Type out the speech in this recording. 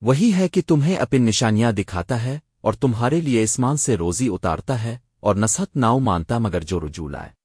وہی ہے کہ تمہیں اپن نشانیاں دکھاتا ہے اور تمہارے لیے اسمان سے روزی اتارتا ہے اور نصحت ناؤ مانتا مگر جو رجوع لائے۔